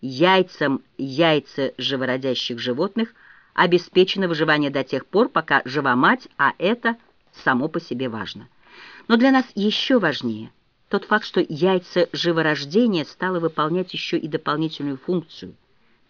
Яйцам яйца живородящих животных обеспечено выживание до тех пор, пока жива мать, а это само по себе важно. Но для нас еще важнее тот факт, что яйца живорождения стало выполнять еще и дополнительную функцию.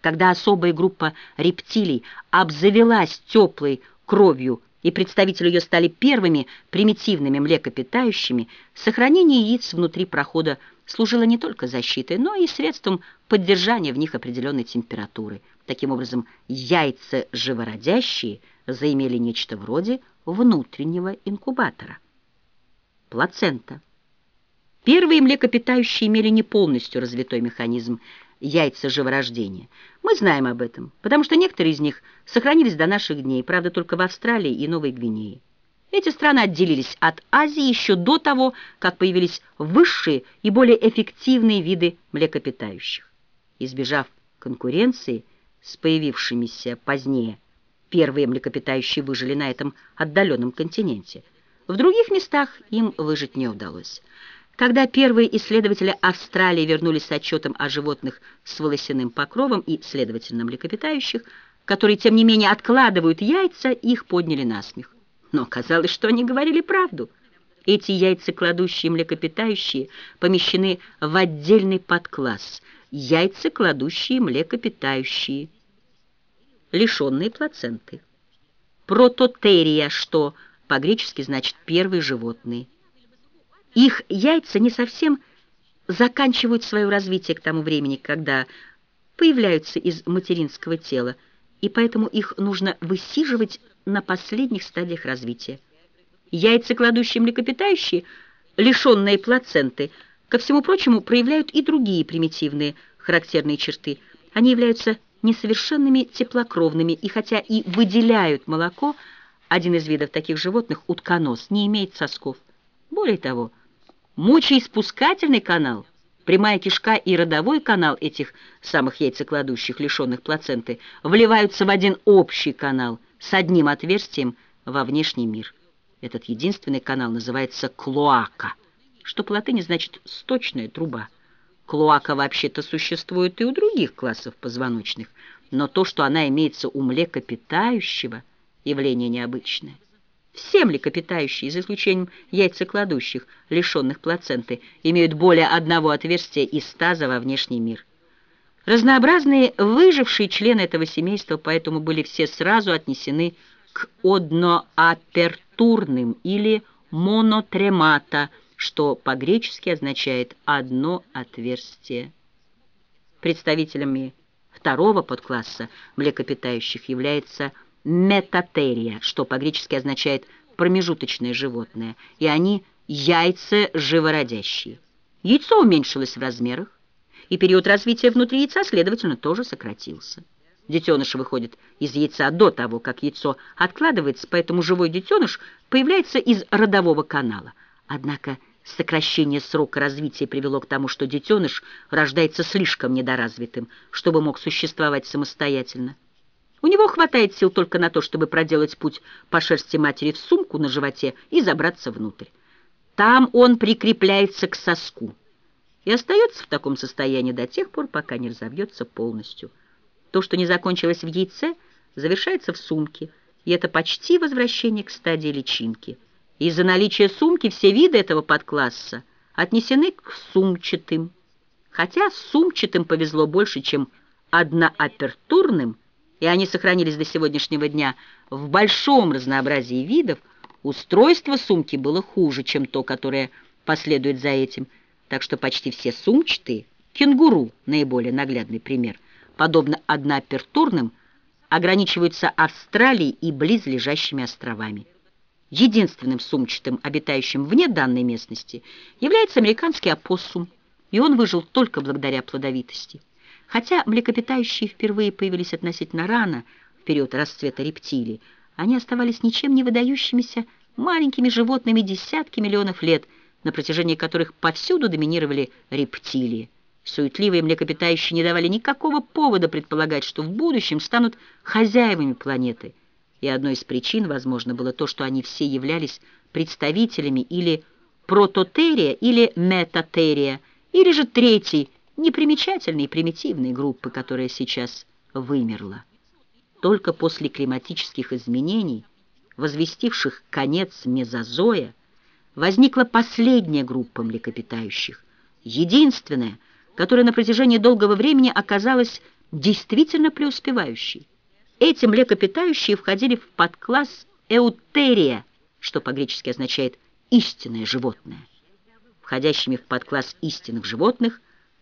Когда особая группа рептилий обзавелась теплой кровью и представители ее стали первыми примитивными млекопитающими, сохранение яиц внутри прохода служило не только защитой, но и средством поддержания в них определенной температуры. Таким образом, яйца живородящие заимели нечто вроде внутреннего инкубатора. Плацента. Первые млекопитающие имели не полностью развитой механизм яйца живорождения. Мы знаем об этом, потому что некоторые из них сохранились до наших дней, правда, только в Австралии и Новой Гвинее. Эти страны отделились от Азии еще до того, как появились высшие и более эффективные виды млекопитающих. Избежав конкуренции с появившимися позднее, первые млекопитающие выжили на этом отдаленном континенте. В других местах им выжить не удалось. Когда первые исследователи Австралии вернулись с отчетом о животных с волосяным покровом и, следовательно, млекопитающих, которые, тем не менее, откладывают яйца, их подняли на смех. Но оказалось, что они говорили правду. Эти яйцекладущие млекопитающие помещены в отдельный подкласс – яйцекладущие млекопитающие, лишенные плаценты. Прототерия, что по-гречески значит «первые животные». Их яйца не совсем заканчивают свое развитие к тому времени, когда появляются из материнского тела, и поэтому их нужно высиживать на последних стадиях развития. Яйцекладущие млекопитающие, лишенные плаценты, ко всему прочему, проявляют и другие примитивные характерные черты. Они являются несовершенными теплокровными, и хотя и выделяют молоко, один из видов таких животных, утконос, не имеет сосков. Более того, Мочеиспускательный канал, прямая кишка и родовой канал этих самых яйцекладущих, лишенных плаценты, вливаются в один общий канал с одним отверстием во внешний мир. Этот единственный канал называется клоака, что по латыни значит «сточная труба». Клоака вообще-то существует и у других классов позвоночных, но то, что она имеется у млекопитающего, явление необычное. Все млекопитающие, за исключением яйцекладущих, лишенных плаценты, имеют более одного отверстия из таза во внешний мир. Разнообразные выжившие члены этого семейства поэтому были все сразу отнесены к одноапертурным или монотремата, что по-гречески означает «одно отверстие». Представителями второго подкласса млекопитающих является метатерия, что по-гречески означает промежуточное животное, и они яйца живородящие. Яйцо уменьшилось в размерах, и период развития внутри яйца, следовательно, тоже сократился. Детеныш выходит из яйца до того, как яйцо откладывается, поэтому живой детеныш появляется из родового канала. Однако сокращение срока развития привело к тому, что детеныш рождается слишком недоразвитым, чтобы мог существовать самостоятельно. У него хватает сил только на то, чтобы проделать путь по шерсти матери в сумку на животе и забраться внутрь. Там он прикрепляется к соску и остается в таком состоянии до тех пор, пока не разовьется полностью. То, что не закончилось в яйце, завершается в сумке, и это почти возвращение к стадии личинки. Из-за наличия сумки все виды этого подкласса отнесены к сумчатым. Хотя сумчатым повезло больше, чем одноапертурным, и они сохранились до сегодняшнего дня в большом разнообразии видов, устройство сумки было хуже, чем то, которое последует за этим, так что почти все сумчатые, кенгуру – наиболее наглядный пример, подобно одноапертурным, ограничиваются Австралией и близлежащими островами. Единственным сумчатым, обитающим вне данной местности, является американский опоссум, и он выжил только благодаря плодовитости. Хотя млекопитающие впервые появились относительно рано, в период расцвета рептилий, они оставались ничем не выдающимися маленькими животными десятки миллионов лет, на протяжении которых повсюду доминировали рептилии. Суетливые млекопитающие не давали никакого повода предполагать, что в будущем станут хозяевами планеты. И одной из причин, возможно, было то, что они все являлись представителями или прототерия, или метатерия, или же третий – непримечательной и примитивной группы, которая сейчас вымерла. Только после климатических изменений, возвестивших конец мезозоя, возникла последняя группа млекопитающих, единственная, которая на протяжении долгого времени оказалась действительно преуспевающей. Эти млекопитающие входили в подкласс эутерия, что по-гречески означает «истинное животное». Входящими в подкласс истинных животных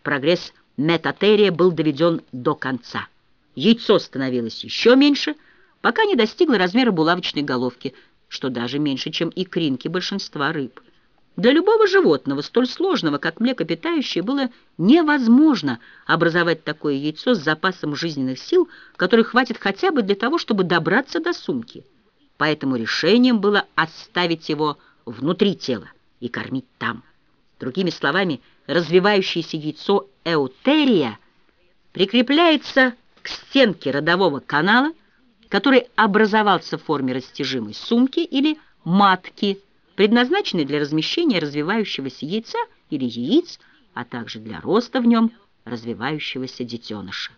прогресс метатерия был доведен до конца. Яйцо становилось еще меньше, пока не достигло размера булавочной головки, что даже меньше, чем икринки большинства рыб. Для любого животного, столь сложного, как млекопитающее, было невозможно образовать такое яйцо с запасом жизненных сил, которых хватит хотя бы для того, чтобы добраться до сумки. Поэтому решением было оставить его внутри тела и кормить там. Другими словами, развивающееся яйцо эутерия прикрепляется к стенке родового канала, который образовался в форме растяжимой сумки или матки, предназначенный для размещения развивающегося яйца или яиц, а также для роста в нем развивающегося детеныша.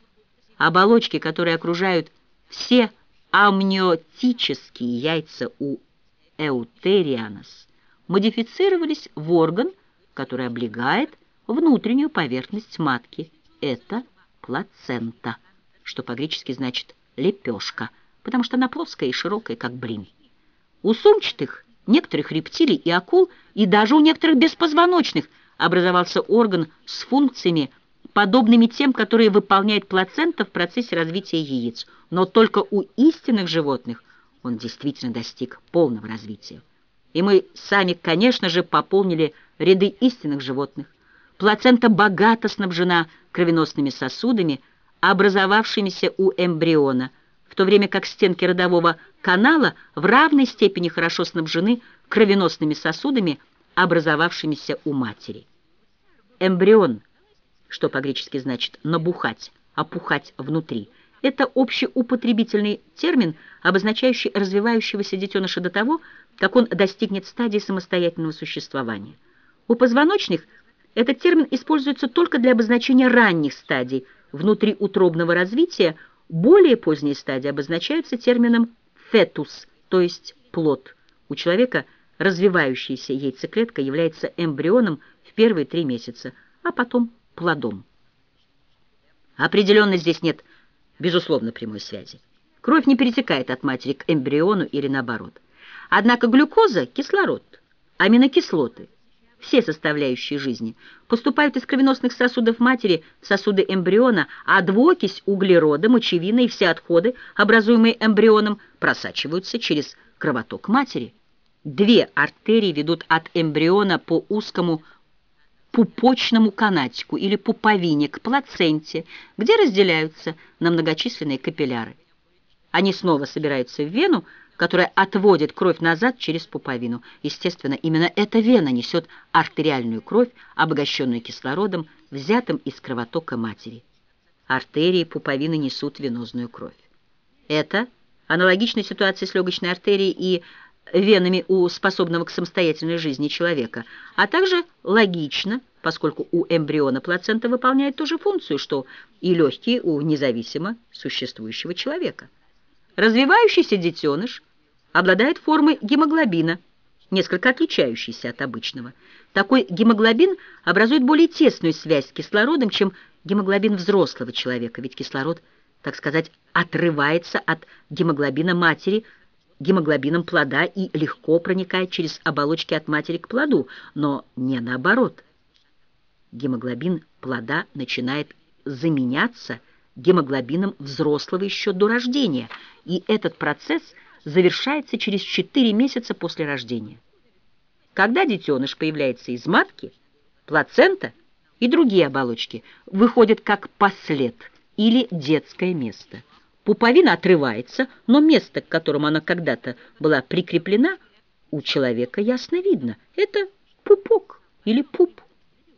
Оболочки, которые окружают все амниотические яйца у эутерианос, модифицировались в орган, который облегает внутреннюю поверхность матки. Это плацента, что по-гречески значит «лепешка», потому что она плоская и широкая, как блин. У сумчатых некоторых рептилий и акул, и даже у некоторых беспозвоночных образовался орган с функциями, подобными тем, которые выполняет плацента в процессе развития яиц. Но только у истинных животных он действительно достиг полного развития. И мы сами, конечно же, пополнили ряды истинных животных. Плацента богато снабжена кровеносными сосудами, образовавшимися у эмбриона – в то время как стенки родового канала в равной степени хорошо снабжены кровеносными сосудами, образовавшимися у матери. Эмбрион, что по-гречески значит «набухать», «опухать внутри», это общеупотребительный термин, обозначающий развивающегося детеныша до того, как он достигнет стадии самостоятельного существования. У позвоночных этот термин используется только для обозначения ранних стадий внутриутробного развития более поздние стадии обозначаются термином «фетус», то есть «плод». У человека развивающаяся яйцеклетка является эмбрионом в первые три месяца, а потом плодом. Определенно здесь нет, безусловно, прямой связи. Кровь не перетекает от матери к эмбриону или наоборот. Однако глюкоза – кислород, аминокислоты – все составляющие жизни, поступают из кровеносных сосудов матери в сосуды эмбриона, а двуокись углерода, мочевина и все отходы, образуемые эмбрионом, просачиваются через кровоток матери. Две артерии ведут от эмбриона по узкому пупочному канатику или пуповине к плаценте, где разделяются на многочисленные капилляры. Они снова собираются в вену, которая отводит кровь назад через пуповину. Естественно, именно эта вена несет артериальную кровь, обогащенную кислородом, взятым из кровотока матери. Артерии пуповины несут венозную кровь. Это аналогичная ситуация с легочной артерией и венами у способного к самостоятельной жизни человека, а также логично, поскольку у эмбриона плацента выполняет ту же функцию, что и легкие у независимо существующего человека. Развивающийся детеныш – обладает формой гемоглобина, несколько отличающейся от обычного. Такой гемоглобин образует более тесную связь с кислородом, чем гемоглобин взрослого человека, ведь кислород, так сказать, отрывается от гемоглобина матери гемоглобином плода и легко проникает через оболочки от матери к плоду, но не наоборот. Гемоглобин плода начинает заменяться гемоглобином взрослого еще до рождения, и этот процесс – завершается через 4 месяца после рождения. Когда детеныш появляется из матки, плацента и другие оболочки выходят как послед или детское место. Пуповина отрывается, но место, к которому она когда-то была прикреплена, у человека ясно видно. Это пупок или пуп.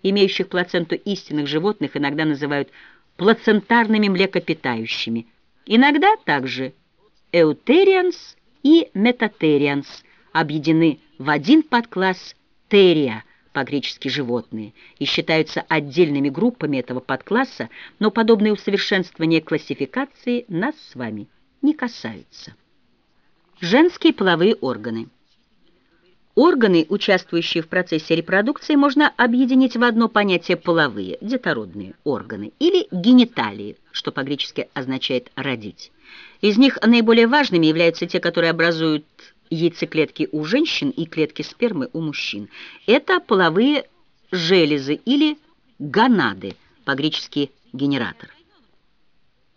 Имеющих плаценту истинных животных иногда называют плацентарными млекопитающими. Иногда также Эутерианс и Метатерианс объединены в один подкласс Терия по-гречески «животные», и считаются отдельными группами этого подкласса, но подобные усовершенствования классификации нас с вами не касаются. Женские половые органы. Органы, участвующие в процессе репродукции, можно объединить в одно понятие половые, детородные органы, или гениталии, что по-гречески означает «родить». Из них наиболее важными являются те, которые образуют яйцеклетки у женщин и клетки спермы у мужчин. Это половые железы или гонады, по-гречески генератор.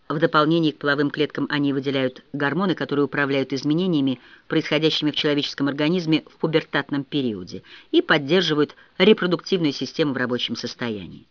В дополнение к половым клеткам они выделяют гормоны, которые управляют изменениями, происходящими в человеческом организме в пубертатном периоде, и поддерживают репродуктивную систему в рабочем состоянии.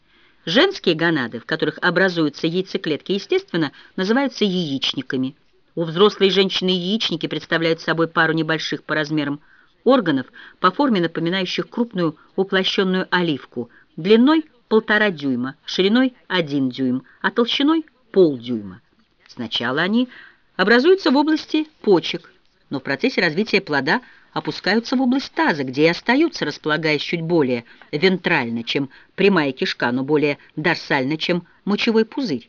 Женские гонады, в которых образуются яйцеклетки, естественно, называются яичниками. У взрослой женщины яичники представляют собой пару небольших по размерам органов, по форме напоминающих крупную уплощенную оливку, длиной полтора дюйма, шириной один дюйм, а толщиной полдюйма. Сначала они образуются в области почек, но в процессе развития плода опускаются в область таза, где и остаются, располагаясь чуть более вентрально, чем прямая кишка, но более дорсально, чем мочевой пузырь.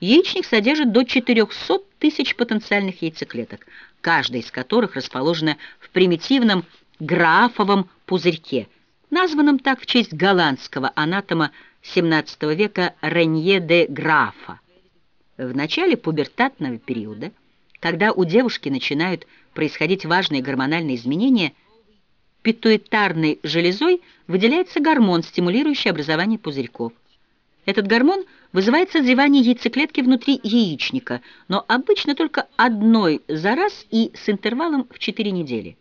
Яичник содержит до 400 тысяч потенциальных яйцеклеток, каждая из которых расположена в примитивном графовом пузырьке, названном так в честь голландского анатома XVII века Ренье де Графа. В начале пубертатного периода, когда у девушки начинают происходить важные гормональные изменения, питуитарной железой выделяется гормон, стимулирующий образование пузырьков. Этот гормон вызывает созревание яйцеклетки внутри яичника, но обычно только одной за раз и с интервалом в 4 недели.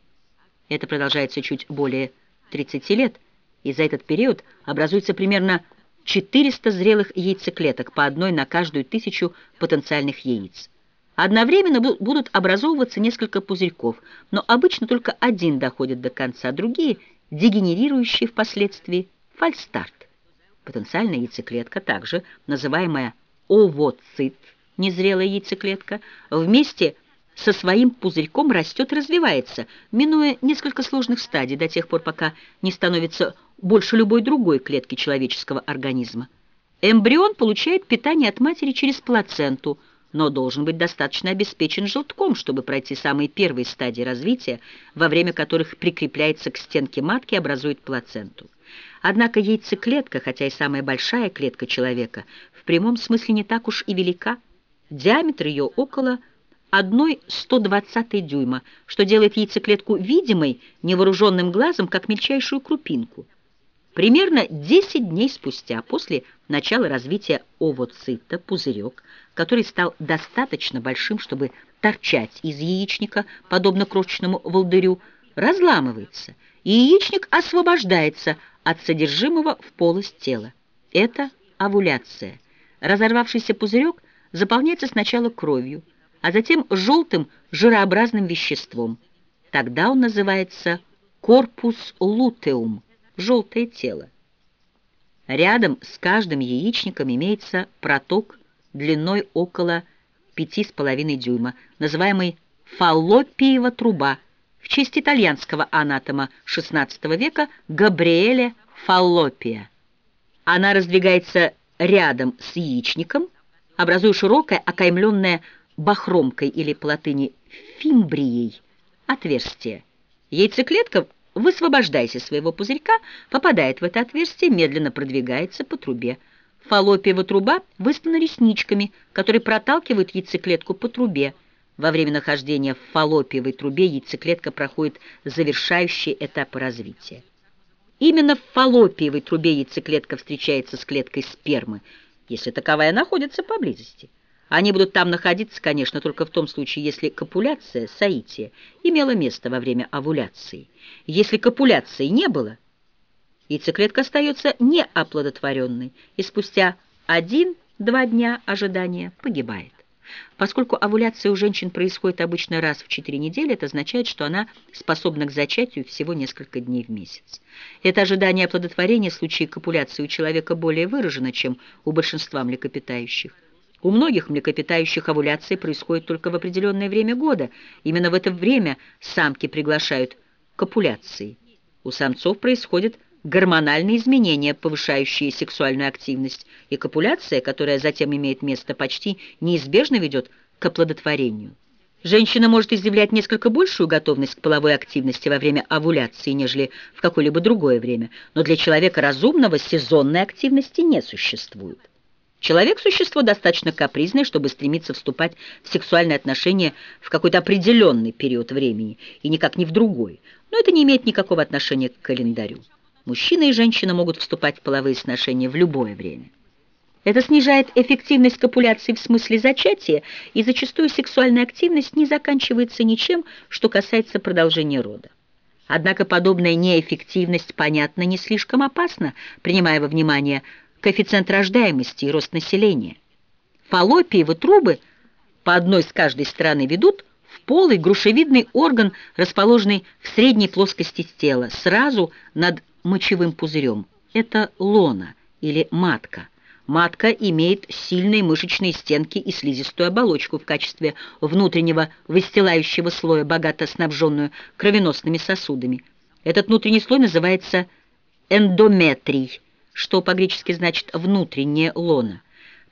Это продолжается чуть более 30 лет, и за этот период образуется примерно 400 зрелых яйцеклеток, по одной на каждую тысячу потенциальных яиц. Одновременно будут образовываться несколько пузырьков, но обычно только один доходит до конца, другие – дегенерирующие впоследствии фальстарт. Потенциальная яйцеклетка, также называемая овоцит, незрелая яйцеклетка, вместе со своим пузырьком растет и развивается, минуя несколько сложных стадий до тех пор, пока не становится больше любой другой клетки человеческого организма. Эмбрион получает питание от матери через плаценту, но должен быть достаточно обеспечен желтком, чтобы пройти самые первые стадии развития, во время которых прикрепляется к стенке матки и образует плаценту. Однако яйцеклетка, хотя и самая большая клетка человека, в прямом смысле не так уж и велика. Диаметр ее около 1,120 дюйма, что делает яйцеклетку видимой невооруженным глазом, как мельчайшую крупинку. Примерно 10 дней спустя, после начала развития овоцита, пузырек, который стал достаточно большим, чтобы торчать из яичника, подобно крошечному волдырю, разламывается, и яичник освобождается от содержимого в полость тела. Это овуляция. Разорвавшийся пузырек заполняется сначала кровью, а затем желтым жирообразным веществом. Тогда он называется корпус лутеум – желтое тело. Рядом с каждым яичником имеется проток длиной около 5,5 дюйма, называемый фаллопиева труба, в честь итальянского анатома XVI века Габриэля Фаллопия. Она раздвигается рядом с яичником, образуя широкое, окаймленное бахромкой или по латыни фимбрией отверстие. Яйцеклетка Высвобождайся своего пузырька, попадает в это отверстие, медленно продвигается по трубе. Фаллопиева труба выслана ресничками, которые проталкивают яйцеклетку по трубе. Во время нахождения в фаллопиевой трубе яйцеклетка проходит завершающий этап развития. Именно в фаллопиевой трубе яйцеклетка встречается с клеткой спермы, если таковая находится поблизости. Они будут там находиться, конечно, только в том случае, если копуляция, соитие, имела место во время овуляции. Если копуляции не было, яйцеклетка остается неоплодотворенной и спустя один-два дня ожидания погибает. Поскольку овуляция у женщин происходит обычно раз в 4 недели, это означает, что она способна к зачатию всего несколько дней в месяц. Это ожидание оплодотворения в случае копуляции у человека более выражено, чем у большинства млекопитающих. У многих млекопитающих овуляция происходит только в определенное время года. Именно в это время самки приглашают к копуляции. У самцов происходит гормональные изменения, повышающие сексуальную активность, и копуляция, которая затем имеет место, почти неизбежно ведет к оплодотворению. Женщина может изъявлять несколько большую готовность к половой активности во время овуляции, нежели в какое-либо другое время, но для человека разумного сезонной активности не существует. Человек – существо достаточно капризное, чтобы стремиться вступать в сексуальные отношения в какой-то определенный период времени, и никак не в другой, но это не имеет никакого отношения к календарю. Мужчина и женщина могут вступать в половые сношения в любое время. Это снижает эффективность копуляции в смысле зачатия, и зачастую сексуальная активность не заканчивается ничем, что касается продолжения рода. Однако подобная неэффективность, понятно, не слишком опасна, принимая во внимание коэффициент рождаемости и рост населения. Фаллопиевы трубы по одной с каждой стороны ведут в полый грушевидный орган, расположенный в средней плоскости тела, сразу над мочевым пузырем. Это лона или матка. Матка имеет сильные мышечные стенки и слизистую оболочку в качестве внутреннего выстилающего слоя, богато снабженную кровеносными сосудами. Этот внутренний слой называется эндометрий, что по-гречески значит «внутреннее лона».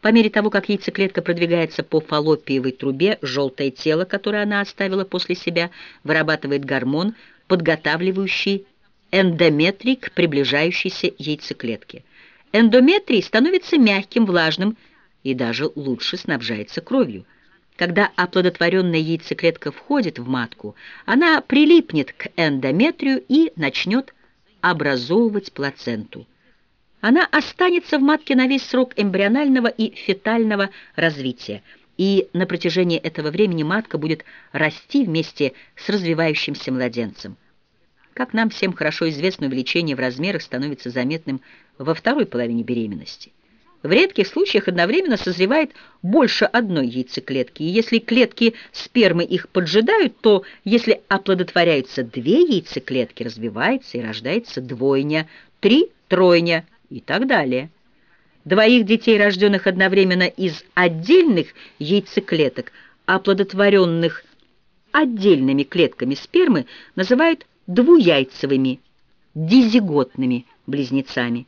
По мере того, как яйцеклетка продвигается по фаллопиевой трубе, желтое тело, которое она оставила после себя, вырабатывает гормон, подготавливающий эндометрий к приближающейся яйцеклетке. Эндометрий становится мягким, влажным и даже лучше снабжается кровью. Когда оплодотворенная яйцеклетка входит в матку, она прилипнет к эндометрию и начнет образовывать плаценту. Она останется в матке на весь срок эмбрионального и фетального развития, и на протяжении этого времени матка будет расти вместе с развивающимся младенцем. Как нам всем хорошо известно, увеличение в размерах становится заметным во второй половине беременности. В редких случаях одновременно созревает больше одной яйцеклетки, и если клетки спермы их поджидают, то если оплодотворяются две яйцеклетки, развивается и рождается двойня, три – тройня и так далее. Двоих детей, рожденных одновременно из отдельных яйцеклеток, оплодотворенных отдельными клетками спермы, называют двуяйцевыми, дизиготными близнецами.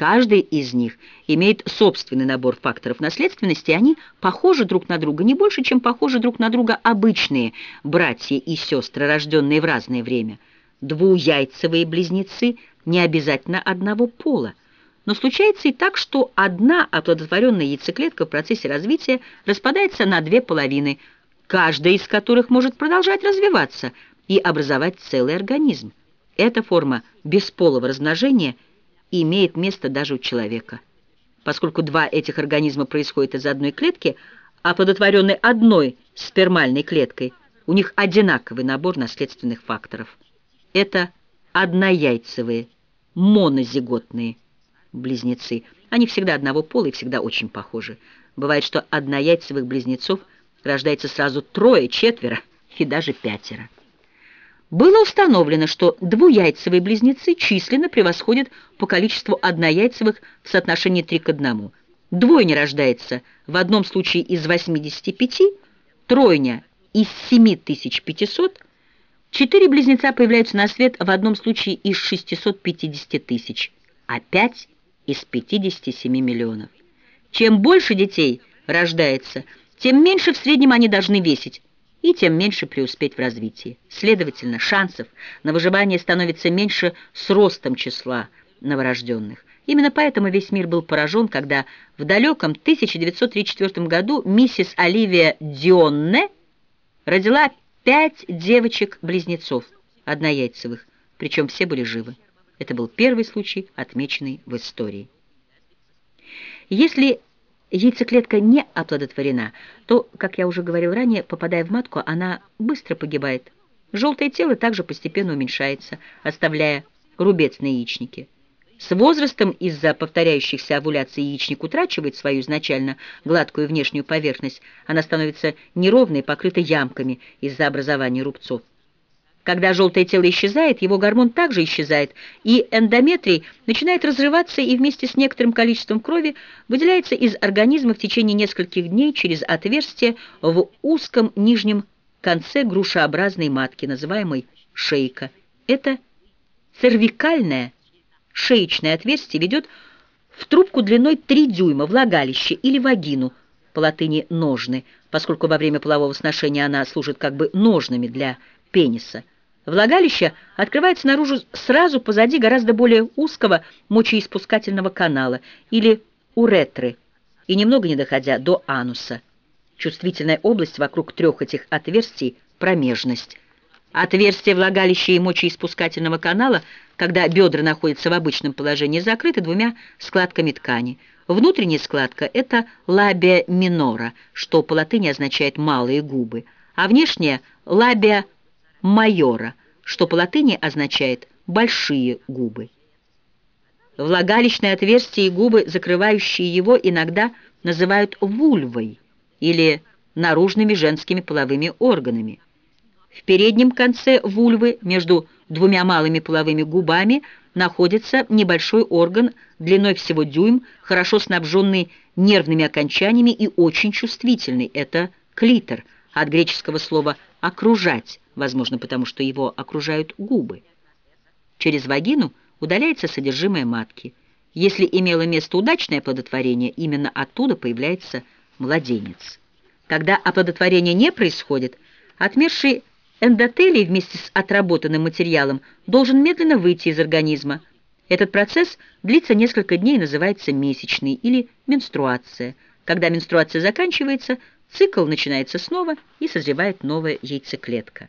Каждый из них имеет собственный набор факторов наследственности, и они похожи друг на друга не больше, чем похожи друг на друга обычные братья и сестры, рожденные в разное время. Двуяйцевые близнецы не обязательно одного пола. Но случается и так, что одна оплодотворенная яйцеклетка в процессе развития распадается на две половины, каждая из которых может продолжать развиваться – и образовать целый организм. Эта форма бесполого размножения имеет место даже у человека. Поскольку два этих организма происходят из одной клетки, оплодотворенной одной спермальной клеткой, у них одинаковый набор наследственных факторов. Это однояйцевые, монозиготные близнецы. Они всегда одного пола и всегда очень похожи. Бывает, что однояйцевых близнецов рождается сразу трое, четверо и даже пятеро. Было установлено, что двуяйцевые близнецы численно превосходят по количеству однояйцевых в соотношении 3 к 1. Двойня рождается в одном случае из 85, тройня из 7500, четыре близнеца появляются на свет в одном случае из 650 тысяч, а пять из 57 миллионов. Чем больше детей рождается, тем меньше в среднем они должны весить, и тем меньше преуспеть в развитии. Следовательно, шансов на выживание становится меньше с ростом числа новорожденных. Именно поэтому весь мир был поражен, когда в далеком 1934 году миссис Оливия Дионне родила пять девочек-близнецов, однояйцевых, причем все были живы. Это был первый случай, отмеченный в истории. Если яйцеклетка не оплодотворена, то, как я уже говорил ранее, попадая в матку, она быстро погибает. Желтое тело также постепенно уменьшается, оставляя рубец на яичнике. С возрастом из-за повторяющихся овуляций яичник утрачивает свою изначально гладкую внешнюю поверхность, она становится неровной, покрыта ямками из-за образования рубцов. Когда желтое тело исчезает, его гормон также исчезает, и эндометрий начинает разрываться и вместе с некоторым количеством крови выделяется из организма в течение нескольких дней через отверстие в узком нижнем конце грушеобразной матки, называемой шейка. Это цервикальная шеечное отверстие ведет в трубку длиной 3 дюйма, влагалище или вагину, по латыни «ножны», поскольку во время полового сношения она служит как бы ножными для пениса. Влагалище открывается наружу сразу позади гораздо более узкого мочеиспускательного канала или уретры и немного не доходя до ануса. Чувствительная область вокруг трех этих отверстий – промежность. Отверстие влагалища и мочеиспускательного канала, когда бедра находятся в обычном положении, закрыты двумя складками ткани. Внутренняя складка – это лабия минора, что по латыни означает «малые губы», а внешняя – лабия майора, что по латыни означает «большие губы». Влагалищное отверстие и губы, закрывающие его, иногда называют вульвой или наружными женскими половыми органами. В переднем конце вульвы между двумя малыми половыми губами находится небольшой орган длиной всего дюйм, хорошо снабженный нервными окончаниями и очень чувствительный. Это клитор, от греческого слова «окружать», возможно, потому что его окружают губы. Через вагину удаляется содержимое матки. Если имело место удачное оплодотворение, именно оттуда появляется младенец. Когда оплодотворение не происходит, отмерший эндотелий вместе с отработанным материалом должен медленно выйти из организма. Этот процесс длится несколько дней и называется месячный или менструация. Когда менструация заканчивается, цикл начинается снова и созревает новая яйцеклетка.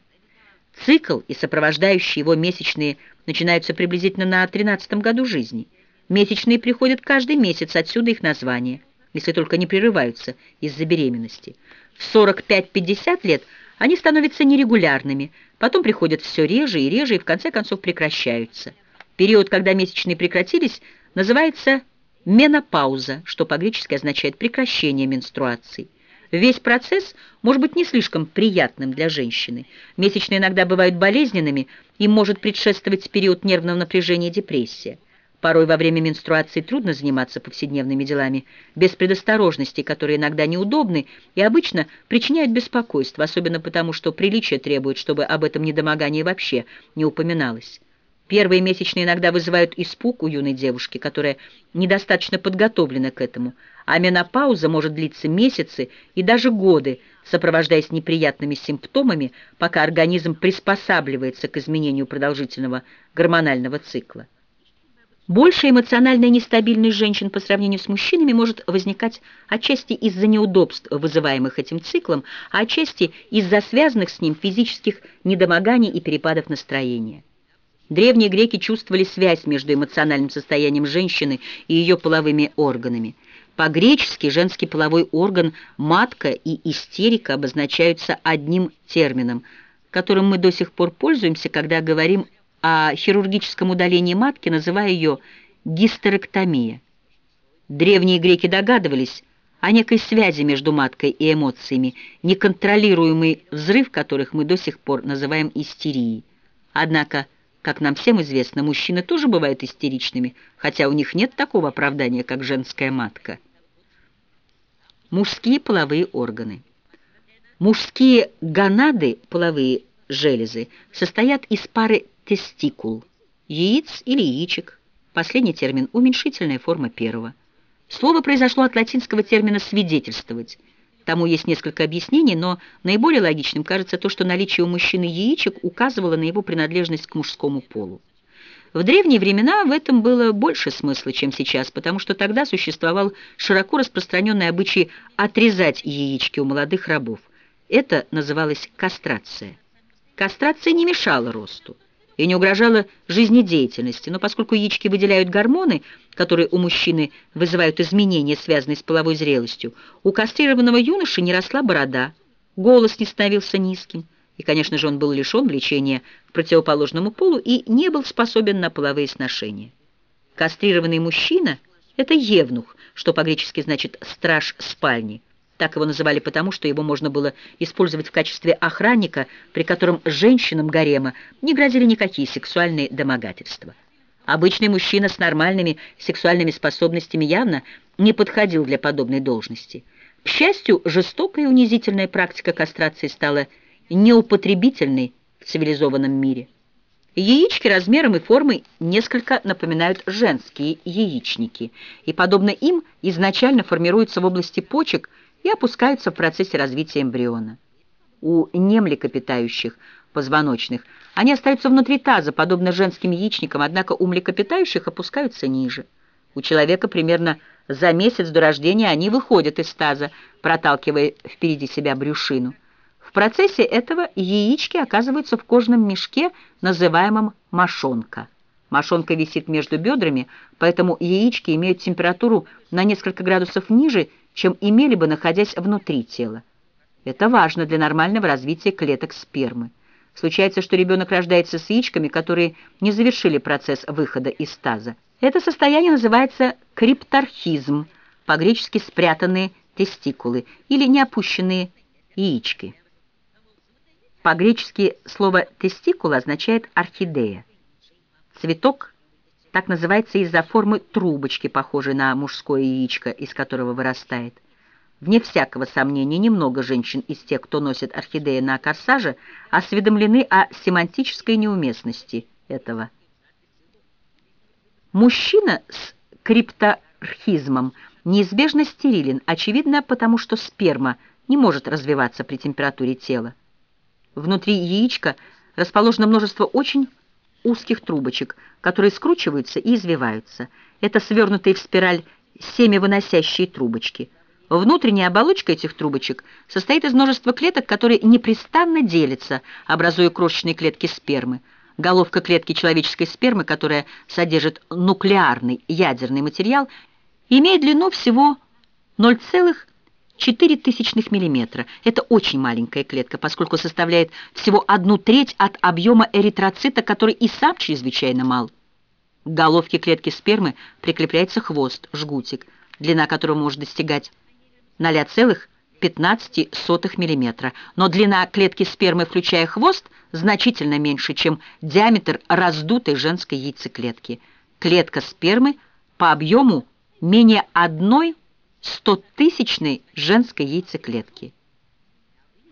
Цикл и сопровождающие его месячные начинаются приблизительно на 13 году жизни. Месячные приходят каждый месяц, отсюда их название, если только не прерываются из-за беременности. В 45-50 лет они становятся нерегулярными, потом приходят все реже и реже и в конце концов прекращаются. Период, когда месячные прекратились, называется менопауза, что по-гречески означает прекращение менструаций. Весь процесс может быть не слишком приятным для женщины. Месячные иногда бывают болезненными, им может предшествовать период нервного напряжения и депрессия. Порой во время менструации трудно заниматься повседневными делами без предосторожностей, которые иногда неудобны и обычно причиняют беспокойство, особенно потому, что приличие требует, чтобы об этом недомогании вообще не упоминалось. Первые месячные иногда вызывают испуг у юной девушки, которая недостаточно подготовлена к этому, а менопауза может длиться месяцы и даже годы, сопровождаясь неприятными симптомами, пока организм приспосабливается к изменению продолжительного гормонального цикла. Больше эмоциональная нестабильность женщин по сравнению с мужчинами может возникать отчасти из-за неудобств, вызываемых этим циклом, а отчасти из-за связанных с ним физических недомоганий и перепадов настроения. Древние греки чувствовали связь между эмоциональным состоянием женщины и ее половыми органами. По-гречески женский половой орган матка и истерика обозначаются одним термином, которым мы до сих пор пользуемся, когда говорим о хирургическом удалении матки, называя ее гистерэктомия. Древние греки догадывались о некой связи между маткой и эмоциями, неконтролируемый взрыв которых мы до сих пор называем истерией. Однако, как нам всем известно, мужчины тоже бывают истеричными, хотя у них нет такого оправдания, как женская матка. Мужские половые органы. Мужские гонады, половые железы, состоят из пары тестикул, яиц или яичек. Последний термин – уменьшительная форма первого. Слово произошло от латинского термина «свидетельствовать». Тому есть несколько объяснений, но наиболее логичным кажется то, что наличие у мужчины яичек указывало на его принадлежность к мужскому полу. В древние времена в этом было больше смысла, чем сейчас, потому что тогда существовал широко распространенный обычай отрезать яички у молодых рабов. Это называлось кастрация. Кастрация не мешала росту и не угрожала жизнедеятельности, но поскольку яички выделяют гормоны, которые у мужчины вызывают изменения, связанные с половой зрелостью, у кастрированного юноши не росла борода, голос не становился низким, и, конечно же, он был лишен влечения к противоположному полу и не был способен на половые сношения. Кастрированный мужчина – это евнух, что по-гречески значит «страж спальни», так его называли потому, что его можно было использовать в качестве охранника, при котором женщинам гарема не грозили никакие сексуальные домогательства. Обычный мужчина с нормальными сексуальными способностями явно не подходил для подобной должности. К счастью, жестокая и унизительная практика кастрации стала неупотребительной в цивилизованном мире. Яички размером и формой несколько напоминают женские яичники, и, подобно им, изначально формируются в области почек и опускаются в процессе развития эмбриона. У немлекопитающих позвоночных они остаются внутри таза, подобно женским яичникам, однако у млекопитающих опускаются ниже. У человека примерно за месяц до рождения они выходят из таза, проталкивая впереди себя брюшину. В процессе этого яички оказываются в кожном мешке, называемом мошонка. Мошонка висит между бедрами, поэтому яички имеют температуру на несколько градусов ниже, чем имели бы, находясь внутри тела. Это важно для нормального развития клеток спермы. Случается, что ребенок рождается с яичками, которые не завершили процесс выхода из таза. Это состояние называется крипторхизм, по-гречески «спрятанные тестикулы» или «неопущенные яички». По-гречески слово «тестикула» означает «орхидея». Цветок так называется из-за формы трубочки, похожей на мужское яичко, из которого вырастает. Вне всякого сомнения, немного женщин из тех, кто носит орхидеи на корсаже, осведомлены о семантической неуместности этого. Мужчина с крипторхизмом неизбежно стерилен, очевидно, потому что сперма не может развиваться при температуре тела. Внутри яичка расположено множество очень узких трубочек, которые скручиваются и извиваются. Это свернутые в спираль семявыносящие трубочки. Внутренняя оболочка этих трубочек состоит из множества клеток, которые непрестанно делятся, образуя крошечные клетки спермы. Головка клетки человеческой спермы, которая содержит нуклеарный ядерный материал, имеет длину всего 0,5 4 тысячных миллиметра. Это очень маленькая клетка, поскольку составляет всего одну треть от объема эритроцита, который и сам чрезвычайно мал. К головке клетки спермы прикрепляется хвост, жгутик, длина которого может достигать 0,15 мм. Но длина клетки спермы, включая хвост, значительно меньше, чем диаметр раздутой женской яйцеклетки. Клетка спермы по объему менее одной стотысячной женской яйцеклетки.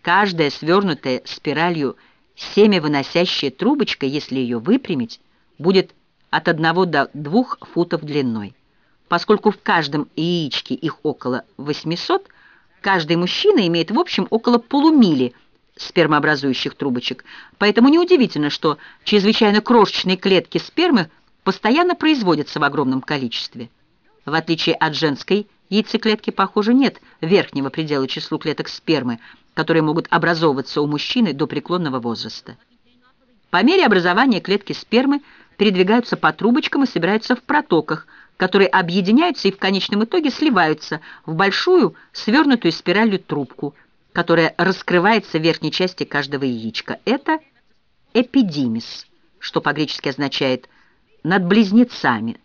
Каждая свернутая спиралью семявыносящая трубочка, если ее выпрямить, будет от 1 до 2 футов длиной. Поскольку в каждом яичке их около 800, каждый мужчина имеет в общем около полумили спермообразующих трубочек, поэтому неудивительно, что чрезвычайно крошечные клетки спермы постоянно производятся в огромном количестве. В отличие от женской яйцеклетки, похоже, нет верхнего предела числу клеток спермы, которые могут образовываться у мужчины до преклонного возраста. По мере образования клетки спермы передвигаются по трубочкам и собираются в протоках, которые объединяются и в конечном итоге сливаются в большую свернутую спиралью трубку, которая раскрывается в верхней части каждого яичка. Это эпидимис, что по-гречески означает «над близнецами»,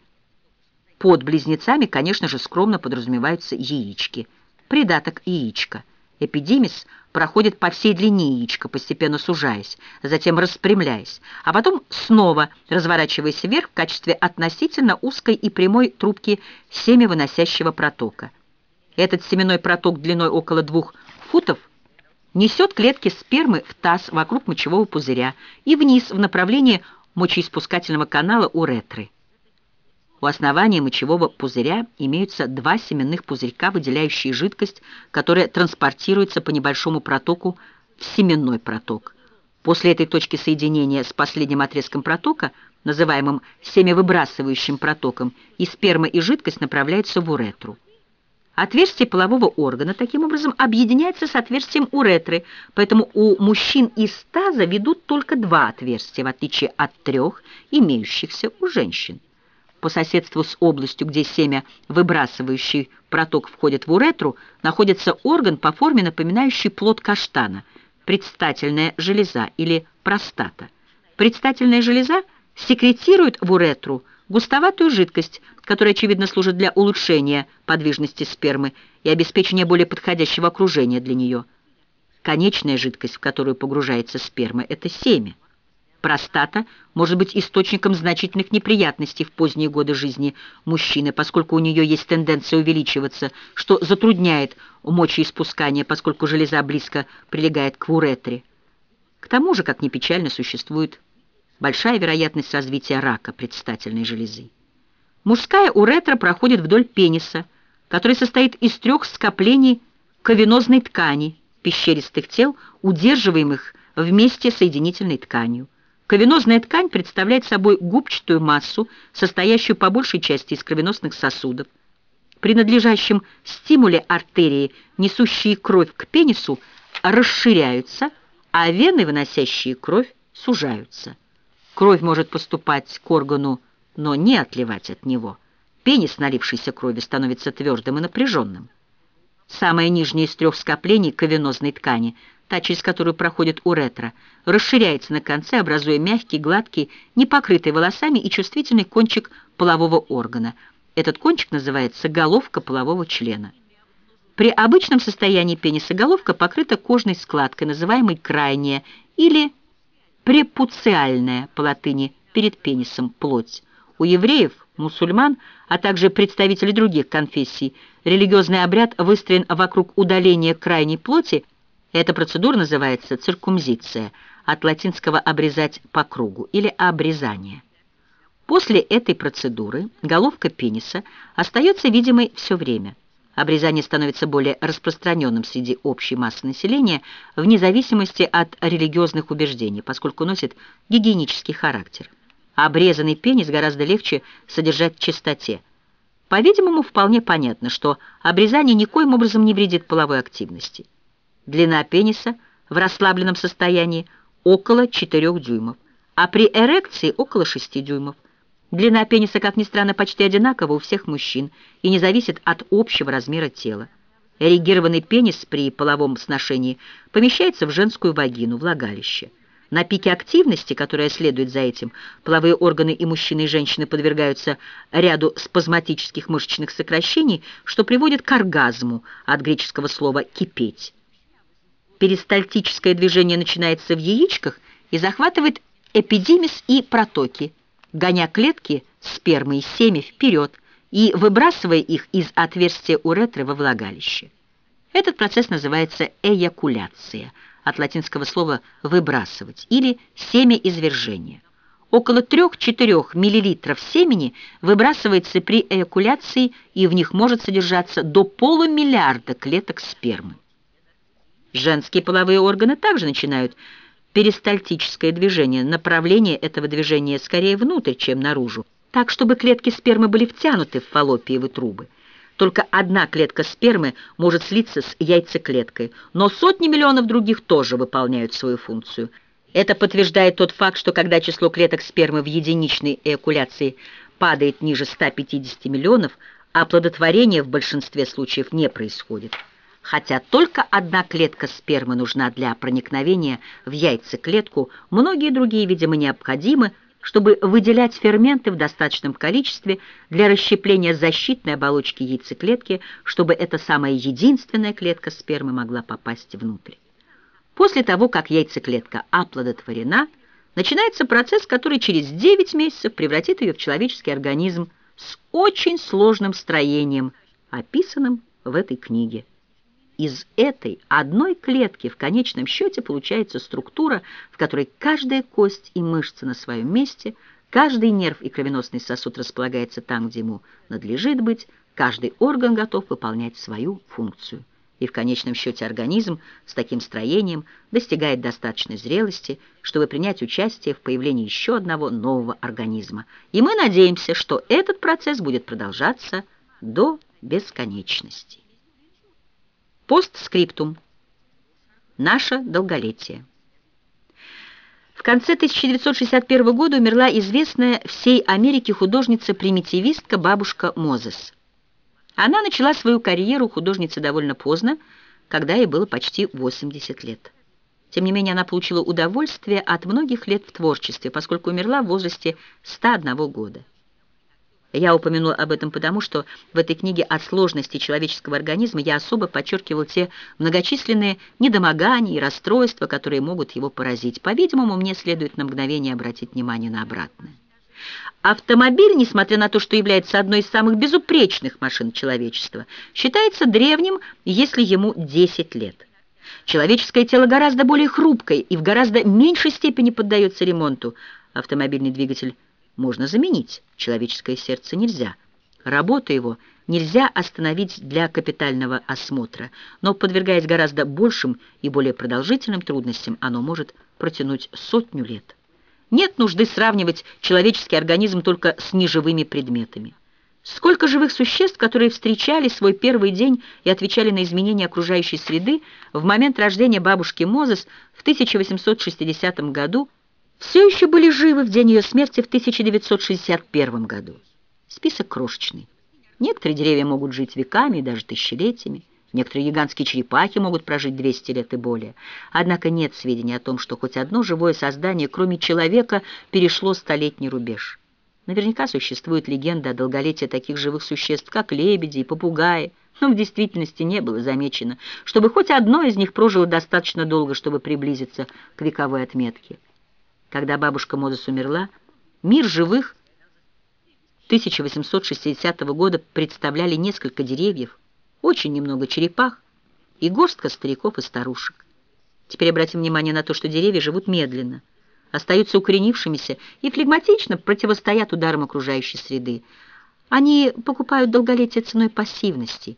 под близнецами, конечно же, скромно подразумеваются яички. Придаток яичко. Эпидимис проходит по всей длине яичка, постепенно сужаясь, затем распрямляясь, а потом снова разворачиваясь вверх в качестве относительно узкой и прямой трубки семявыносящего протока. Этот семенной проток длиной около двух футов несет клетки спермы в таз вокруг мочевого пузыря и вниз в направлении мочеиспускательного канала уретры. У основания мочевого пузыря имеются два семенных пузырька, выделяющие жидкость, которая транспортируется по небольшому протоку в семенной проток. После этой точки соединения с последним отрезком протока, называемым семявыбрасывающим протоком, и сперма и жидкость направляются в уретру. Отверстие полового органа таким образом объединяется с отверстием уретры, поэтому у мужчин из таза ведут только два отверстия, в отличие от трех, имеющихся у женщин по соседству с областью, где семя, выбрасывающий проток, входит в уретру, находится орган по форме, напоминающий плод каштана, предстательная железа или простата. Предстательная железа секретирует в уретру густоватую жидкость, которая, очевидно, служит для улучшения подвижности спермы и обеспечения более подходящего окружения для нее. Конечная жидкость, в которую погружается сперма, это семя. Простата может быть источником значительных неприятностей в поздние годы жизни мужчины, поскольку у нее есть тенденция увеличиваться, что затрудняет мочеиспускание, поскольку железа близко прилегает к уретре. К тому же, как ни печально, существует большая вероятность развития рака предстательной железы. Мужская уретра проходит вдоль пениса, который состоит из трех скоплений ковенозной ткани, пещеристых тел, удерживаемых вместе соединительной тканью. Кровенозная ткань представляет собой губчатую массу, состоящую по большей части из кровеносных сосудов. При надлежащем стимуле артерии, несущие кровь к пенису, расширяются, а вены, выносящие кровь, сужаются. Кровь может поступать к органу, но не отливать от него. Пенис, налившийся крови, становится твердым и напряженным. Самое нижнее из трех скоплений ковенозной ткани – та, через которую проходит уретра, расширяется на конце, образуя мягкий, гладкий, не покрытый волосами и чувствительный кончик полового органа. Этот кончик называется головка полового члена. При обычном состоянии пениса головка покрыта кожной складкой, называемой крайняя или препуциальная по латыни перед пенисом плоть. У евреев, мусульман, а также представителей других конфессий, религиозный обряд выстроен вокруг удаления крайней плоти эта процедура называется циркумзиция, от латинского «обрезать по кругу» или «обрезание». После этой процедуры головка пениса остается видимой все время. Обрезание становится более распространенным среди общей массы населения вне зависимости от религиозных убеждений, поскольку носит гигиенический характер. Обрезанный пенис гораздо легче содержать в чистоте. По-видимому, вполне понятно, что обрезание никоим образом не вредит половой активности. Длина пениса в расслабленном состоянии около 4 дюймов, а при эрекции около 6 дюймов. Длина пениса, как ни странно, почти одинакова у всех мужчин и не зависит от общего размера тела. Эрегированный пенис при половом сношении помещается в женскую вагину, влагалище. На пике активности, которая следует за этим, половые органы и мужчины, и женщины подвергаются ряду спазматических мышечных сокращений, что приводит к оргазму, от греческого слова «кипеть». Перистальтическое движение начинается в яичках и захватывает эпидимис и протоки, гоня клетки спермы и семя вперед и выбрасывая их из отверстия уретры во влагалище. Этот процесс называется эякуляция, от латинского слова «выбрасывать» или «семяизвержение». Около 3-4 мл семени выбрасывается при эякуляции, и в них может содержаться до полумиллиарда клеток спермы. Женские половые органы также начинают перистальтическое движение. Направление этого движения скорее внутрь, чем наружу, так, чтобы клетки спермы были втянуты в фаллопиевы трубы. Только одна клетка спермы может слиться с яйцеклеткой, но сотни миллионов других тоже выполняют свою функцию. Это подтверждает тот факт, что когда число клеток спермы в единичной эякуляции падает ниже 150 миллионов, оплодотворение в большинстве случаев не происходит хотя только одна клетка спермы нужна для проникновения в яйцеклетку, многие другие, видимо, необходимы, чтобы выделять ферменты в достаточном количестве для расщепления защитной оболочки яйцеклетки, чтобы эта самая единственная клетка спермы могла попасть внутрь. После того, как яйцеклетка оплодотворена, начинается процесс, который через 9 месяцев превратит ее в человеческий организм с очень сложным строением, описанным в этой книге. Из этой одной клетки в конечном счете получается структура, в которой каждая кость и мышца на своем месте, каждый нерв и кровеносный сосуд располагается там, где ему надлежит быть, каждый орган готов выполнять свою функцию. И в конечном счете организм с таким строением достигает достаточной зрелости, чтобы принять участие в появлении еще одного нового организма. И мы надеемся, что этот процесс будет продолжаться до бесконечности. Постскриптум. Наше долголетие. В конце 1961 года умерла известная всей Америке художница-примитивистка бабушка Мозес. Она начала свою карьеру художницы довольно поздно, когда ей было почти 80 лет. Тем не менее, она получила удовольствие от многих лет в творчестве, поскольку умерла в возрасте 101 года. Я упомянул об этом потому, что в этой книге о сложности человеческого организма я особо подчеркивал те многочисленные недомогания и расстройства, которые могут его поразить. По-видимому, мне следует на мгновение обратить внимание на обратное. Автомобиль, несмотря на то, что является одной из самых безупречных машин человечества, считается древним, если ему 10 лет. Человеческое тело гораздо более хрупкое и в гораздо меньшей степени поддается ремонту, Автомобильный двигатель можно заменить, человеческое сердце нельзя. Работу его нельзя остановить для капитального осмотра, но, подвергаясь гораздо большим и более продолжительным трудностям, оно может протянуть сотню лет. Нет нужды сравнивать человеческий организм только с неживыми предметами. Сколько живых существ, которые встречали свой первый день и отвечали на изменения окружающей среды в момент рождения бабушки Мозес в 1860 году, все еще были живы в день ее смерти в 1961 году. Список крошечный. Некоторые деревья могут жить веками и даже тысячелетиями. Некоторые гигантские черепахи могут прожить 200 лет и более. Однако нет сведений о том, что хоть одно живое создание, кроме человека, перешло столетний рубеж. Наверняка существует легенда о долголетии таких живых существ, как лебеди и попугаи, но в действительности не было замечено, чтобы хоть одно из них прожило достаточно долго, чтобы приблизиться к вековой отметке. Когда бабушка Мозес умерла, мир живых 1860 года представляли несколько деревьев, очень немного черепах и горстка стариков и старушек. Теперь обратим внимание на то, что деревья живут медленно – остаются укоренившимися и флегматично противостоят ударам окружающей среды. Они покупают долголетие ценой пассивности.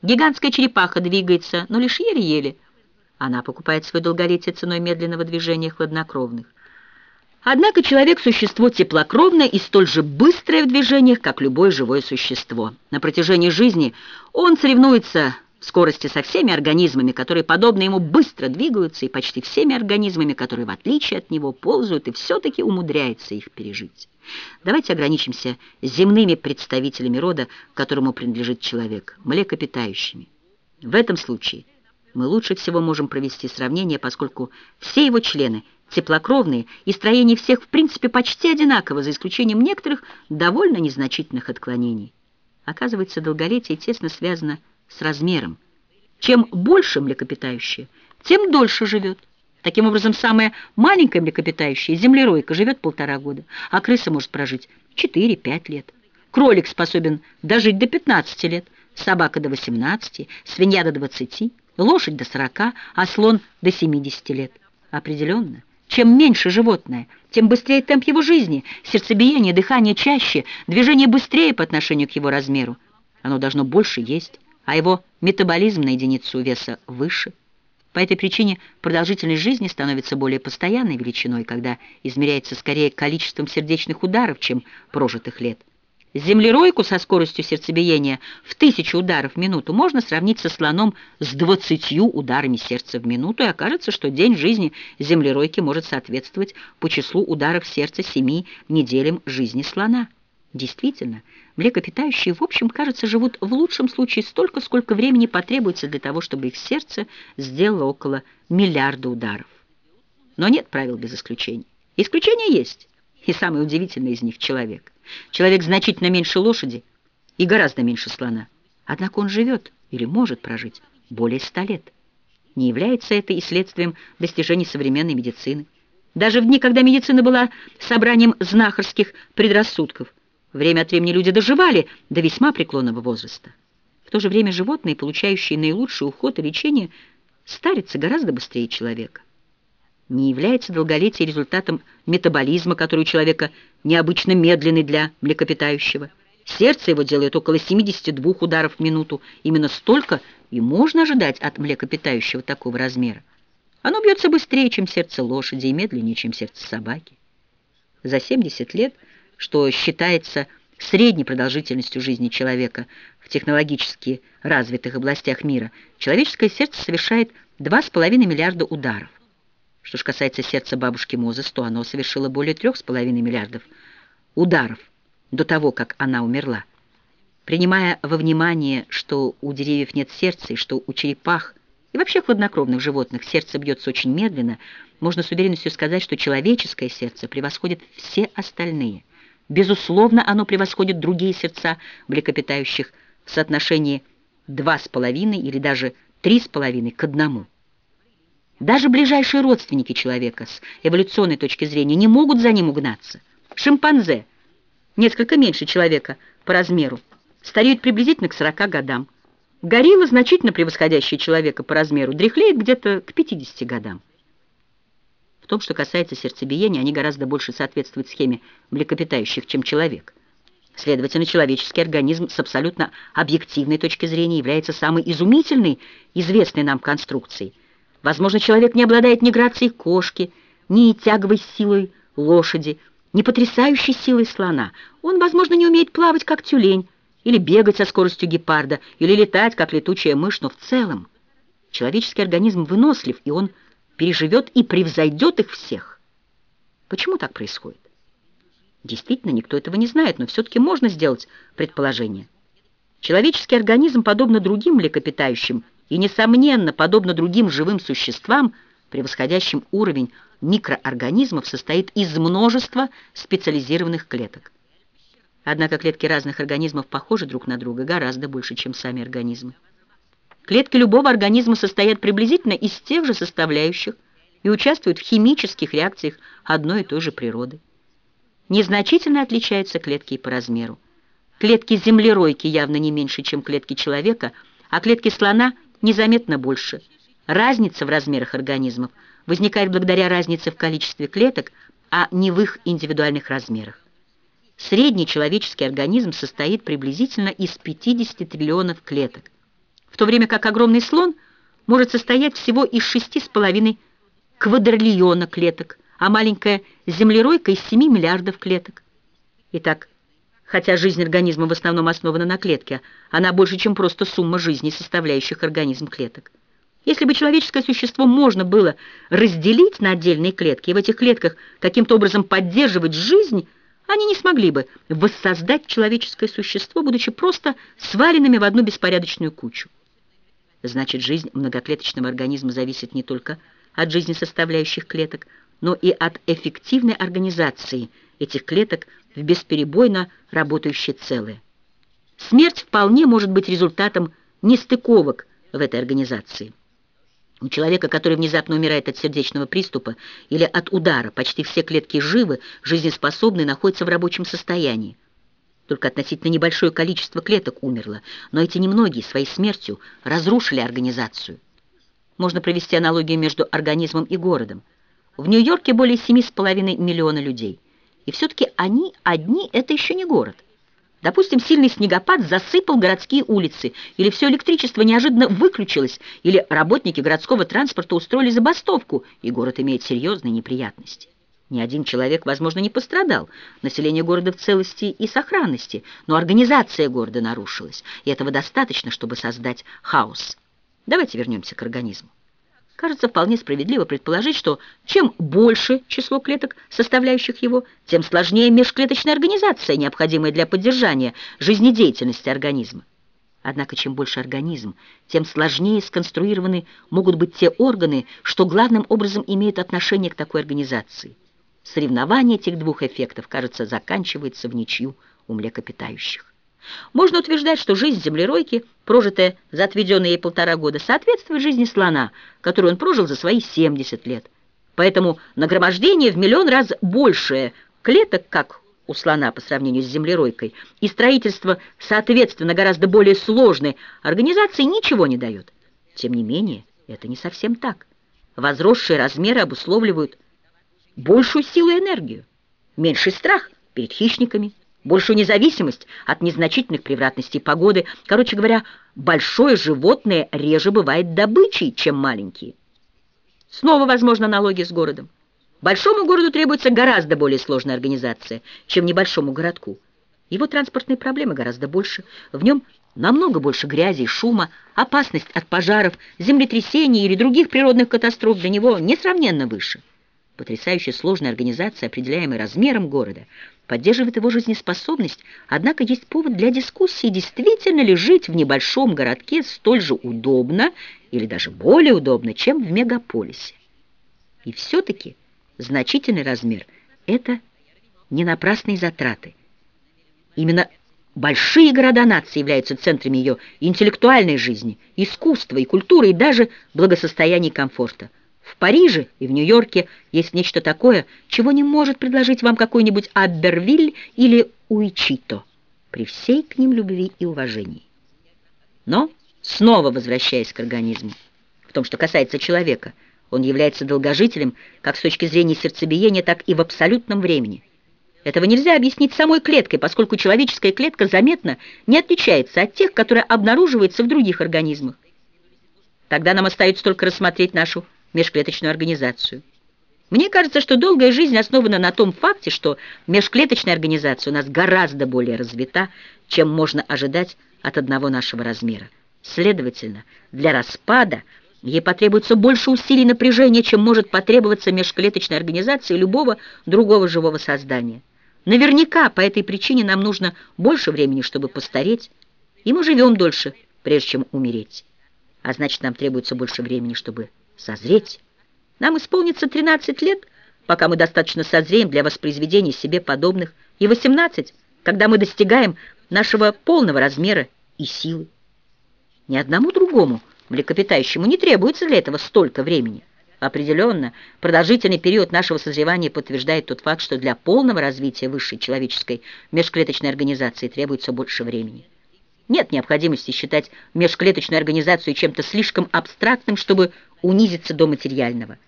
Гигантская черепаха двигается, но лишь еле-еле. Она покупает свое долголетие ценой медленного движения хладнокровных. Однако человек – существо теплокровное и столь же быстрое в движениях, как любое живое существо. На протяжении жизни он соревнуется скорости со всеми организмами, которые, подобно ему, быстро двигаются, и почти всеми организмами, которые, в отличие от него, ползают и все-таки умудряются их пережить. Давайте ограничимся земными представителями рода, которому принадлежит человек, млекопитающими. В этом случае мы лучше всего можем провести сравнение, поскольку все его члены теплокровные, и строение всех в принципе почти одинаково, за исключением некоторых довольно незначительных отклонений. Оказывается, долголетие тесно связано с размером. Чем больше млекопитающее, тем дольше живет. Таким образом, самая маленькая млекопитающая, землеройка, живет полтора года, а крыса может прожить 4-5 лет. Кролик способен дожить до 15 лет, собака до 18, свинья до 20, лошадь до 40, а слон до 70 лет. Определенно, чем меньше животное, тем быстрее темп его жизни, сердцебиение, дыхание чаще, движение быстрее по отношению к его размеру. Оно должно больше есть, а его метаболизм на единицу веса выше. По этой причине продолжительность жизни становится более постоянной величиной, когда измеряется скорее количеством сердечных ударов, чем прожитых лет. Землеройку со скоростью сердцебиения в тысячу ударов в минуту можно сравнить со слоном с двадцатью ударами сердца в минуту, и окажется, что день жизни землеройки может соответствовать по числу ударов сердца семи неделям жизни слона. Действительно, млекопитающие, в общем, кажется, живут в лучшем случае столько, сколько времени потребуется для того, чтобы их сердце сделало около миллиарда ударов. Но нет правил без исключений. Исключения есть, и самое удивительное из них — человек. Человек значительно меньше лошади и гораздо меньше слона. Однако он живет или может прожить более ста лет. Не является это и следствием достижений современной медицины. Даже в дни, когда медицина была собранием знахарских предрассудков — Время от времени люди доживали до весьма преклонного возраста. В то же время животные, получающие наилучший уход и лечение, старятся гораздо быстрее человека. Не является долголетие результатом метаболизма, который у человека необычно медленный для млекопитающего. Сердце его делает около 72 ударов в минуту. Именно столько и можно ожидать от млекопитающего такого размера. Оно бьется быстрее, чем сердце лошади, и медленнее, чем сердце собаки. За 70 лет – что считается средней продолжительностью жизни человека в технологически развитых областях мира, человеческое сердце совершает 2,5 миллиарда ударов. Что же касается сердца бабушки Мозес, то оно совершило более 3,5 миллиардов ударов до того, как она умерла. Принимая во внимание, что у деревьев нет сердца и что у черепах и вообще хладнокровных животных сердце бьется очень медленно, можно с уверенностью сказать, что человеческое сердце превосходит все остальные – Безусловно, оно превосходит другие сердца млекопитающих в соотношении 2,5 или даже 3,5 к одному. Даже ближайшие родственники человека с эволюционной точки зрения не могут за ним угнаться. Шимпанзе, несколько меньше человека по размеру, стареют приблизительно к 40 годам. Горилла, значительно превосходящая человека по размеру, дряхлеет где-то к 50 годам. В том, что касается сердцебиения, они гораздо больше соответствуют схеме млекопитающих, чем человек. Следовательно, человеческий организм с абсолютно объективной точки зрения является самой изумительной, известной нам конструкцией. Возможно, человек не обладает ни грацией кошки, ни тяговой силой лошади, ни потрясающей силой слона. Он, возможно, не умеет плавать, как тюлень, или бегать со скоростью гепарда, или летать, как летучая мышь, но в целом человеческий организм вынослив, и он переживет и превзойдет их всех. Почему так происходит? Действительно, никто этого не знает, но все-таки можно сделать предположение. Человеческий организм, подобно другим млекопитающим, и, несомненно, подобно другим живым существам, превосходящим уровень микроорганизмов, состоит из множества специализированных клеток. Однако клетки разных организмов похожи друг на друга гораздо больше, чем сами организмы. Клетки любого организма состоят приблизительно из тех же составляющих и участвуют в химических реакциях одной и той же природы. Незначительно отличаются клетки и по размеру. Клетки землеройки явно не меньше, чем клетки человека, а клетки слона незаметно больше. Разница в размерах организмов возникает благодаря разнице в количестве клеток, а не в их индивидуальных размерах. Средний человеческий организм состоит приблизительно из 50 триллионов клеток, в то время как огромный слон может состоять всего из 6,5 квадриллиона клеток, а маленькая землеройка из 7 миллиардов клеток. Итак, хотя жизнь организма в основном основана на клетке, она больше, чем просто сумма жизней, составляющих организм клеток. Если бы человеческое существо можно было разделить на отдельные клетки и в этих клетках каким-то образом поддерживать жизнь, они не смогли бы воссоздать человеческое существо, будучи просто сваленными в одну беспорядочную кучу. Значит, жизнь многоклеточного организма зависит не только от жизни составляющих клеток, но и от эффективной организации этих клеток в бесперебойно работающее целое. Смерть вполне может быть результатом нестыковок в этой организации. У человека, который внезапно умирает от сердечного приступа или от удара, почти все клетки живы, жизнеспособны, находятся в рабочем состоянии. Только относительно небольшое количество клеток умерло, но эти немногие своей смертью разрушили организацию. Можно провести аналогию между организмом и городом. В Нью-Йорке более 7,5 миллиона людей. И все-таки они одни – это еще не город. Допустим, сильный снегопад засыпал городские улицы, или все электричество неожиданно выключилось, или работники городского транспорта устроили забастовку, и город имеет серьезные неприятности. Ни один человек, возможно, не пострадал. Население города в целости и сохранности, но организация города нарушилась, и этого достаточно, чтобы создать хаос. Давайте вернемся к организму. Кажется вполне справедливо предположить, что чем больше число клеток, составляющих его, тем сложнее межклеточная организация, необходимая для поддержания жизнедеятельности организма. Однако чем больше организм, тем сложнее сконструированы могут быть те органы, что главным образом имеют отношение к такой организации. Соревнование этих двух эффектов, кажется, заканчивается в ничью у млекопитающих. Можно утверждать, что жизнь землеройки, прожитая за отведенные ей полтора года, соответствует жизни слона, которую он прожил за свои 70 лет. Поэтому нагромождение в миллион раз большее клеток, как у слона по сравнению с землеройкой, и строительство, соответственно, гораздо более сложной организации ничего не дает. Тем не менее, это не совсем так. Возросшие размеры обусловливают большую силу и энергию, меньший страх перед хищниками, большую независимость от незначительных превратностей погоды. Короче говоря, большое животное реже бывает добычей, чем маленькие. Снова возможна аналогия с городом. Большому городу требуется гораздо более сложная организация, чем небольшому городку. Его транспортные проблемы гораздо больше. В нем намного больше грязи и шума, опасность от пожаров, землетрясений или других природных катастроф для него несравненно выше. Потрясающе сложная организация, определяемая размером города, поддерживает его жизнеспособность, однако есть повод для дискуссии, действительно ли жить в небольшом городке столь же удобно или даже более удобно, чем в мегаполисе. И все-таки значительный размер – это не напрасные затраты. Именно большие города нации являются центрами ее интеллектуальной жизни, искусства и культуры, и даже благосостояния и комфорта – в Париже и в Нью-Йорке есть нечто такое, чего не может предложить вам какой-нибудь Аббервиль или Уичито, при всей к ним любви и уважении. Но, снова возвращаясь к организму, в том, что касается человека, Он является долгожителем как с точки зрения сердцебиения, так и в абсолютном времени. Этого нельзя объяснить самой клеткой, поскольку человеческая клетка заметно не отличается от тех, которые обнаруживаются в других организмах. Тогда нам остается только рассмотреть нашу межклеточную организацию. Мне кажется, что долгая жизнь основана на том факте, что межклеточная организация у нас гораздо более развита, чем можно ожидать от одного нашего размера. Следовательно, для распада ей потребуется больше усилий напряжения, чем может потребоваться межклеточной организации любого другого живого создания. Наверняка по этой причине нам нужно больше времени, чтобы постареть, и мы живем дольше, прежде чем умереть. А значит, нам требуется больше времени, чтобы созреть. Нам исполнится 13 лет, пока мы достаточно созреем для воспроизведения себе подобных, и 18, когда мы достигаем нашего полного размера и силы. Ни одному другому млекопитающему не требуется для этого столько времени. Определенно, продолжительный период нашего созревания подтверждает тот факт, что для полного развития высшей человеческой межклеточной организации требуется больше времени. Нет необходимости считать межклеточную организацию чем-то слишком абстрактным, чтобы унизиться до материального.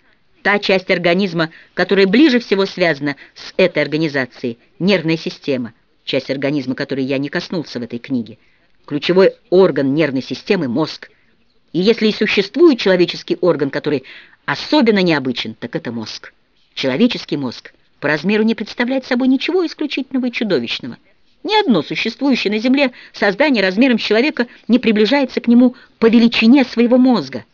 Та часть организма, которая ближе всего связана с этой организацией, нервная система, часть организма, которой я не коснулся в этой книге, ключевой орган нервной системы – мозг. И если и существует человеческий орган, который особенно необычен, так это мозг. Человеческий мозг по размеру не представляет собой ничего исключительного и чудовищного. Ни одно существующее на Земле создание размером с человека не приближается к нему по величине своего мозга.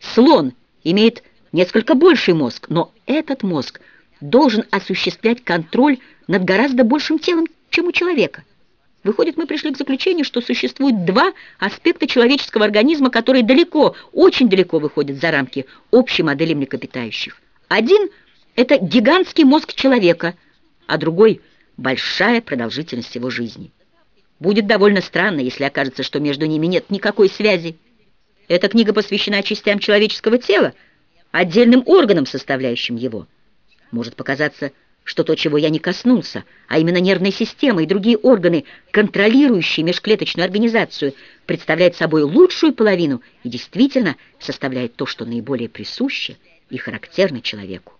Слон имеет несколько больший мозг, но этот мозг должен осуществлять контроль над гораздо большим телом, чем у человека. Выходит, мы пришли к заключению, что существует два аспекта человеческого организма, которые далеко, очень далеко выходят за рамки общей модели млекопитающих. Один – это гигантский мозг человека, а другой – большая продолжительность его жизни. Будет довольно странно, если окажется, что между ними нет никакой связи. Эта книга посвящена частям человеческого тела, отдельным органам, составляющим его. Может показаться, что то, чего я не коснулся, а именно нервная система и другие органы, контролирующие межклеточную организацию, представляет собой лучшую половину и действительно составляет то, что наиболее присуще и характерно человеку.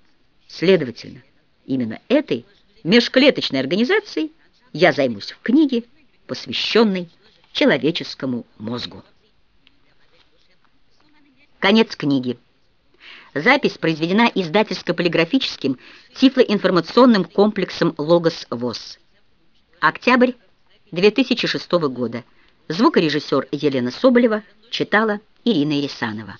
Следовательно, именно этой межклеточной организацией я займусь в книге, посвященной человеческому мозгу. Конец книги. Запись произведена издательско-полиграфическим тифлоинформационным комплексом «Логос ВОЗ». Октябрь 2006 года. Звукорежиссер Елена Соболева читала Ирина Ересанова.